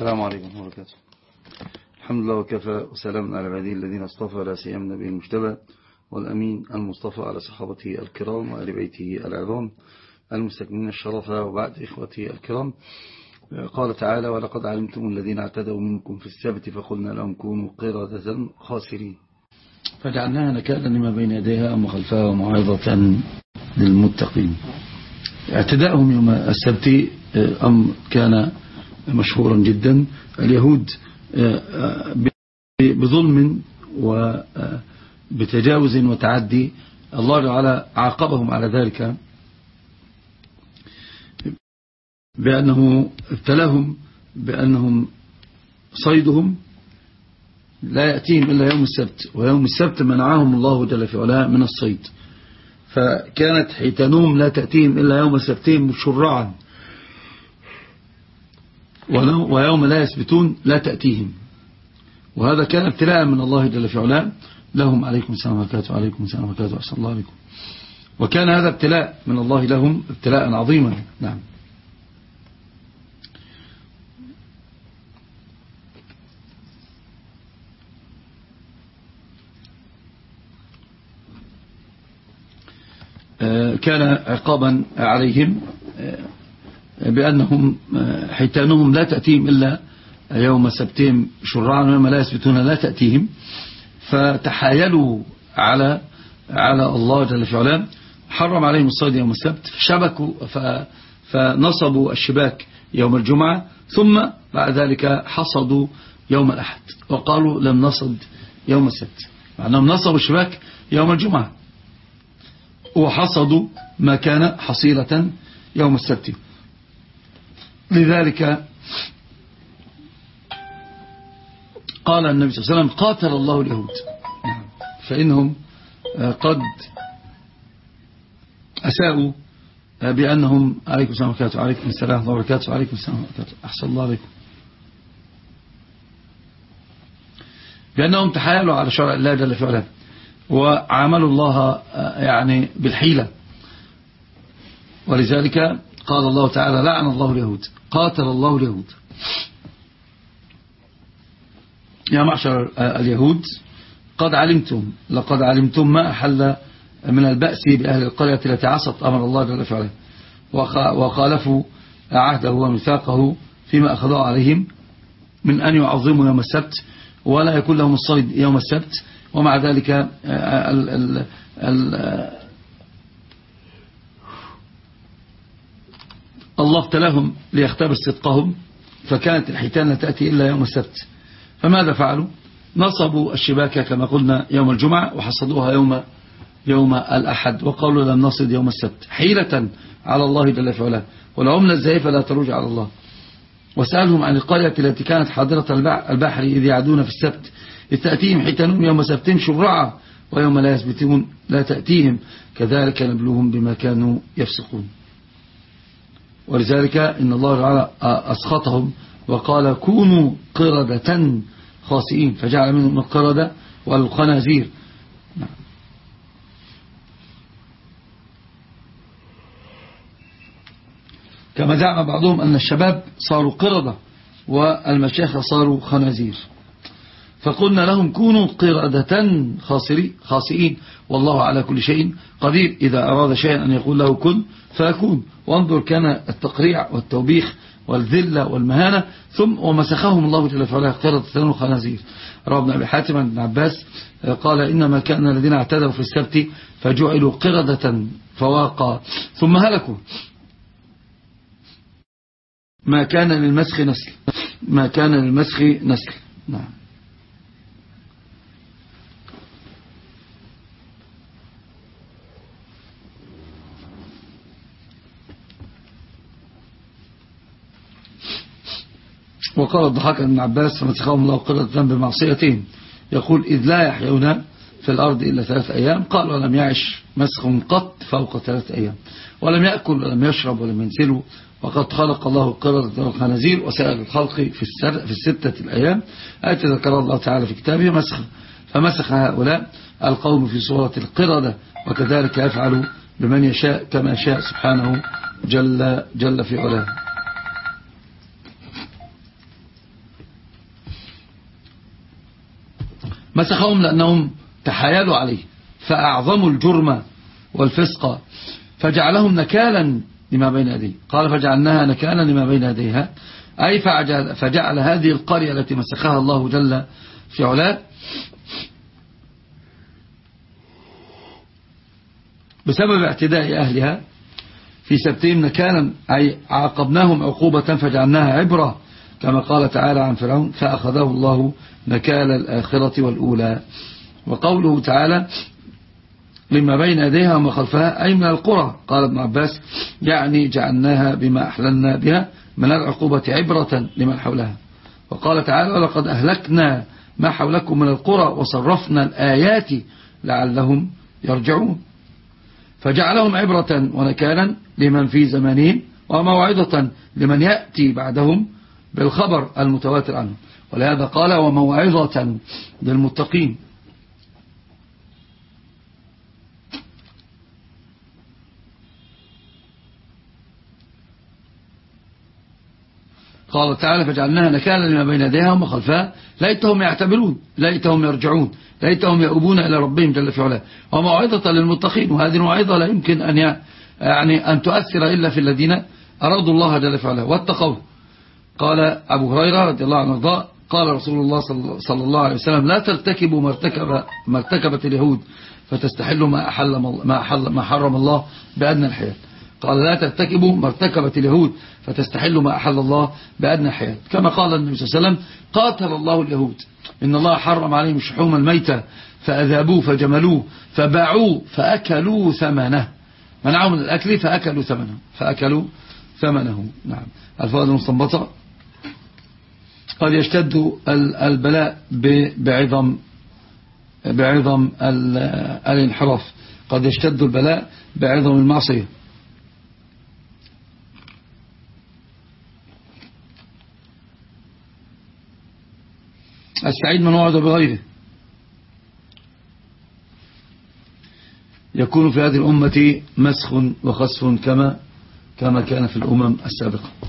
السلام عليكم ورحمة الله وبركاته. الحمد لله وكفى وسلام على عباده الذين اصطفى لا سيما نبي المجتبى والأمين المصطفى على صحابته الكرام وآل بيته العظام المستكملين الشرف وبعد إخوتي الكرام. قال تعالى ولقد علمتم الذين اعتدوا منكم في السبت فقلنا لهم كونوا قردة خاسرين. فجعلناها نكالا لما بين يديها وخلفها وموعظة للمتقين. اعتداءهم يوم السبت أم كان مشهورا جدا اليهود بظلم وبتجاوز وتعدي. الله تعالى عاقبهم على ذلك بأنه ابتلاهم بأنهم صيدهم. لا يأتيهم إلا يوم السبت ويوم السبت منعهم الله جل في علاه من الصيد. فكانت حيتانهم لا تأتيهم إلا يوم السبتين مشرعا ويوم لا يثبتون لا تأتيهم. وهذا كان ابتلاء من الله جل في علاه. لهم عليكم السلام وبركاته وعليكم السلام وبركاته وأحسن الله عليكم وكان هذا ابتلاء من الله لهم ابتلاء عظيما. نعم. كان عقابا عليهم. بأنهم حيتانهم لا تأتيهم إلا يوم سبتهم شرعا ويوم لا يثبتون لا تأتيهم. فتحايلوا على على الله جل في علام حرم عليهم الصيد يوم السبت فشبكوا فنصبوا الشباك يوم الجمعة ثم بعد ذلك حصدوا يوم الأحد وقالوا لم نصد يوم السبت. أنهم نصبوا الشباك يوم الجمعة. وحصدوا ما كان حصيلة يوم السبت. لذلك قال النبي صلى الله عليه وسلم قاتل الله اليهود. فإنهم قد أساءوا بأنهم عليكم السلام وبركاته عليكم السلام وبركاته عليكم السلام وبركاته أحسن الله عليكم. بأنهم تحايلوا على شرع الله جل في علاه وعاملوا الله يعني بالحيلة. ولذلك قال الله تعالى لعن الله اليهود. قاتل الله اليهود. يا معشر اليهود قد علمتم لقد علمتم ما أحل من البأس بأهل القرية التي عصت أمر الله جل وعلا. وخالفوا عهده وميثاقه فيما أخذوا عليهم من أن يعظموا يوم السبت ولا يكون لهم الصيد يوم السبت. ومع ذلك ال ال ال الله ابتلاهم ليختبر صدقهم فكانت الحيتان لا تأتي إلا يوم السبت. فماذا فعلوا؟ نصبوا الشباكة كما قلنا يوم الجمعة وحصدوها يوم يوم الأحد وقالوا لم نصد يوم السبت حيلة على الله جل في علاه. والعملة الزائفة لا تروج على الله. وسألهم عن القرية التي كانت حاضرة البحر إذ يعدون في السبت إذ تأتيهم حيتانهم يوم سبتهم شرعا ويوم لا يثبتون لا تأتيهم. كذلك نبلوهم بما كانوا يفسقون. ولذلك إن الله تعالى أسخطهم وقال كونوا قردة خاسئين فجعل منهم القردة والخنازير. كما زعم بعضهم أن الشباب صاروا قردة والمشايخ صاروا خنازير. فقلنا لهم كونوا قردة خاسئين. والله على كل شيء قدير. إذا أراد شيئا أن يقول له كن فيكون. وانظر كان التقريع والتوبيخ والذلة والمهانة. ثم ومسخهم الله جل وعلا قردة وخنازير روى ابن أبي حاتم عن ابن عباس قال إنما كان الذين اعتدوا في السبت فجعلوا قردة فواقا. ثم هلكوا. ما كان للمسخ نسل. ما كان للمسخ نسل. نعم. وقال الضحاك بن عباس فمسخهم الله قردة بمعصيتهم يقول إذ لا يحيون في الأرض إلا ثلاث أيام. قال ولم يعش مسخ قط فوق ثلاث أيام. ولم يأكل ولم يشرب ولم ينسل وقد خلق الله القردة والخنازير وسائر الخلق في, في الستة الأيام. آية ذكر الله تعالى في كتابه مسخ. فمسخ هؤلاء القوم في صورة القردة. وكذلك يفعل بمن يشاء كما شاء سبحانه جل, جل في علاه. مسخهم لأنهم تحايلوا عليه فأعظموا الجرم والفسق فجعلهم نكالا لما بين يديه. قال فجعلناها نكالا لما بين يديها. أي فجعل, فجعل هذه القرية التي مسخها الله جل في علاه بسبب اعتداء أهلها في سبتهم نكالا أي عاقبناهم عقوبة فجعلناها عبرة كما قال تعالى عن فرعون فأخذه الله نكال الآخرة والأولى. وقوله تعالى مما بين يديها وما خلفها أي من القرى؟ قال ابن عباس يعني جعلناها بما أحللنا بها من العقوبة عبرة لمن حولها. وقال تعالى ولقد أهلكنا ما حولكم من القرى وصرفنا الآيات لعلهم يرجعون. فجعلهم عبرة ونكالا لمن في زمانهم وموعظة لمن يأتي بعدهم بالخبر المتواتر عنه. ولهذا قال وموعظة للمتقين. قال تعالى فجعلناها نكالا لما بين يديها وما خلفها. ليتهم يعتبرون ليتهم يرجعون ليتهم يؤبون إلى ربهم جل في علاه. وموعظة للمتقين. وهذه الموعظة لا يمكن أن يعني أن تؤثر إلا في الذين أرادوا الله جل في علاه. واتقوه قال أبو هريرة رضي الله عنه وارضاه قال رسول الله صلى الله عليه وسلم لا ترتكبوا مرتكب ما ارتكبت اليهود فتستحلوا ما أحل ما, أحل ما حرم الله بأدنى الحياة. قال لا ترتكبوا ما ارتكبت اليهود فتستحلوا ما أحل الله بأدنى الحياة. كما قال النبي صلى الله عليه وسلم قاتل الله اليهود. إن الله حرم عليهم شحوم الميتة فأذابوه فجملوه فباعوه فأكلوا ثمنه. منعوا من الأكل فأكلوا ثمنه. فأكلوا ثمنه. نعم. الفوائد المستنبطة. قد يشتد البلاء بعظم بعظم الانحراف. قد يشتد البلاء بعظم المعصية. السعيد من وعد بغيره. يكون في هذه الأمة مسخ وخسف كما كما كان في الأمم السابقة.